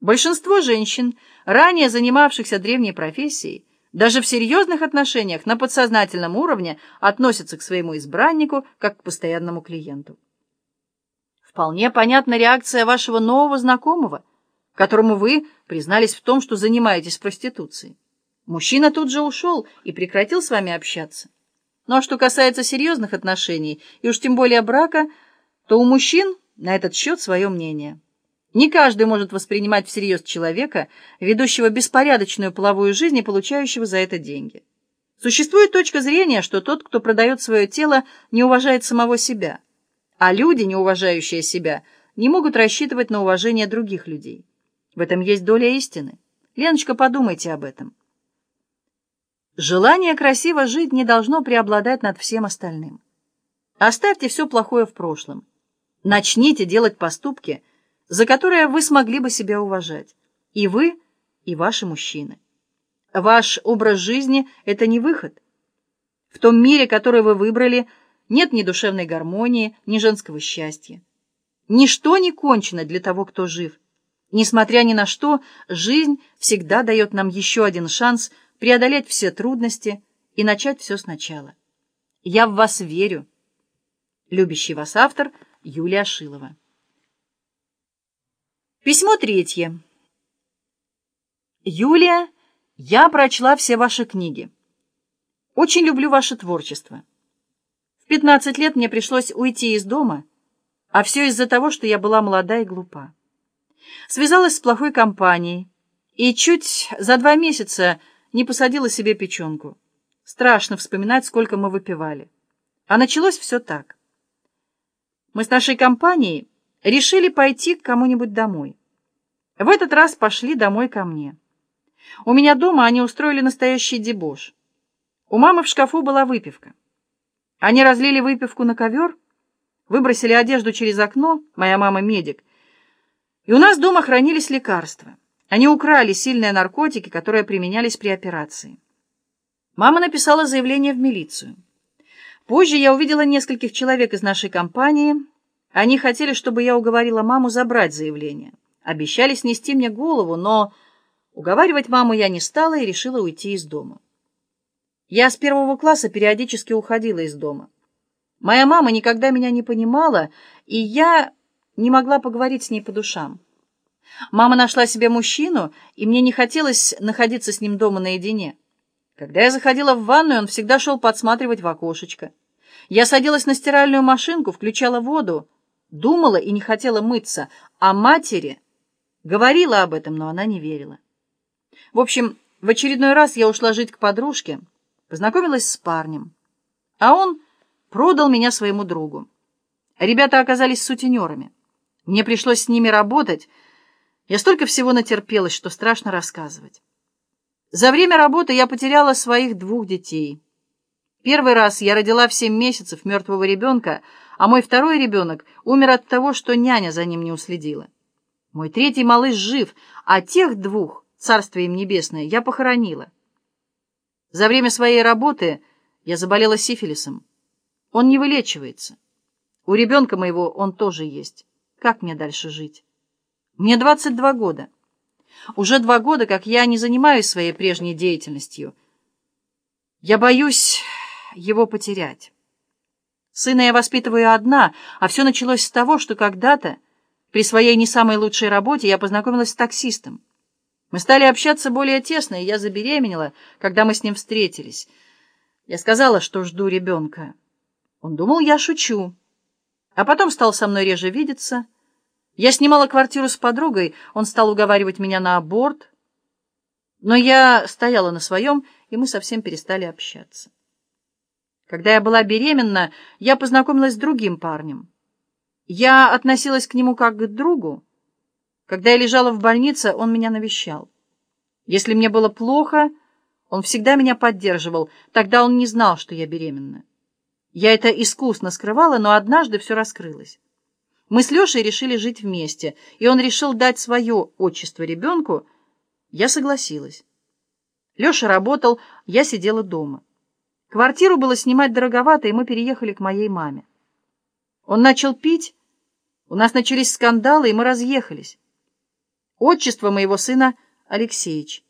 Большинство женщин, ранее занимавшихся древней профессией, даже в серьезных отношениях на подсознательном уровне относятся к своему избраннику как к постоянному клиенту. Вполне понятна реакция вашего нового знакомого, которому вы признались в том, что занимаетесь проституцией. Мужчина тут же ушел и прекратил с вами общаться. Ну а что касается серьезных отношений, и уж тем более брака, то у мужчин на этот счет свое мнение. Не каждый может воспринимать всерьез человека, ведущего беспорядочную половую жизнь и получающего за это деньги. Существует точка зрения, что тот, кто продает свое тело, не уважает самого себя, а люди, не уважающие себя, не могут рассчитывать на уважение других людей. В этом есть доля истины. Леночка, подумайте об этом. Желание красиво жить не должно преобладать над всем остальным. Оставьте все плохое в прошлом. Начните делать поступки – за которое вы смогли бы себя уважать. И вы, и ваши мужчины. Ваш образ жизни — это не выход. В том мире, который вы выбрали, нет ни душевной гармонии, ни женского счастья. Ничто не кончено для того, кто жив. Несмотря ни на что, жизнь всегда дает нам еще один шанс преодолеть все трудности и начать все сначала. Я в вас верю. Любящий вас автор Юлия Шилова. Письмо третье. Юлия, я прочла все ваши книги. Очень люблю ваше творчество. В 15 лет мне пришлось уйти из дома, а все из-за того, что я была молода и глупа. Связалась с плохой компанией и чуть за два месяца не посадила себе печенку. Страшно вспоминать, сколько мы выпивали. А началось все так. Мы с нашей компанией решили пойти к кому-нибудь домой. В этот раз пошли домой ко мне. У меня дома они устроили настоящий дебош. У мамы в шкафу была выпивка. Они разлили выпивку на ковер, выбросили одежду через окно, моя мама медик, и у нас дома хранились лекарства. Они украли сильные наркотики, которые применялись при операции. Мама написала заявление в милицию. Позже я увидела нескольких человек из нашей компании, они хотели, чтобы я уговорила маму забрать заявление. Обещали снести мне голову, но уговаривать маму я не стала и решила уйти из дома. Я с первого класса периодически уходила из дома. Моя мама никогда меня не понимала, и я не могла поговорить с ней по душам. Мама нашла себе мужчину, и мне не хотелось находиться с ним дома наедине. Когда я заходила в ванную, он всегда шел подсматривать в окошечко. Я садилась на стиральную машинку, включала воду, думала и не хотела мыться, а матери говорила об этом, но она не верила. В общем, в очередной раз я ушла жить к подружке, познакомилась с парнем, а он продал меня своему другу. Ребята оказались сутенерами. Мне пришлось с ними работать. Я столько всего натерпелась, что страшно рассказывать. За время работы я потеряла своих двух детей. Первый раз я родила в семь месяцев мертвого ребенка, а мой второй ребенок умер от того, что няня за ним не уследила. Мой третий малыш жив, а тех двух, царствие им небесное, я похоронила. За время своей работы я заболела сифилисом. Он не вылечивается. У ребенка моего он тоже есть. Как мне дальше жить? Мне 22 года. Уже два года, как я не занимаюсь своей прежней деятельностью. Я боюсь его потерять. Сына я воспитываю одна, а все началось с того, что когда-то, при своей не самой лучшей работе, я познакомилась с таксистом. Мы стали общаться более тесно, и я забеременела, когда мы с ним встретились. Я сказала, что жду ребенка. Он думал, я шучу. А потом стал со мной реже видеться. Я снимала квартиру с подругой, он стал уговаривать меня на аборт. Но я стояла на своем, и мы совсем перестали общаться. Когда я была беременна, я познакомилась с другим парнем. Я относилась к нему как к другу. Когда я лежала в больнице, он меня навещал. Если мне было плохо, он всегда меня поддерживал. Тогда он не знал, что я беременна. Я это искусно скрывала, но однажды все раскрылось. Мы с Лешей решили жить вместе, и он решил дать свое отчество ребенку. Я согласилась. Леша работал, я сидела дома. Квартиру было снимать дороговато, и мы переехали к моей маме. Он начал пить, у нас начались скандалы, и мы разъехались. Отчество моего сына Алексеич.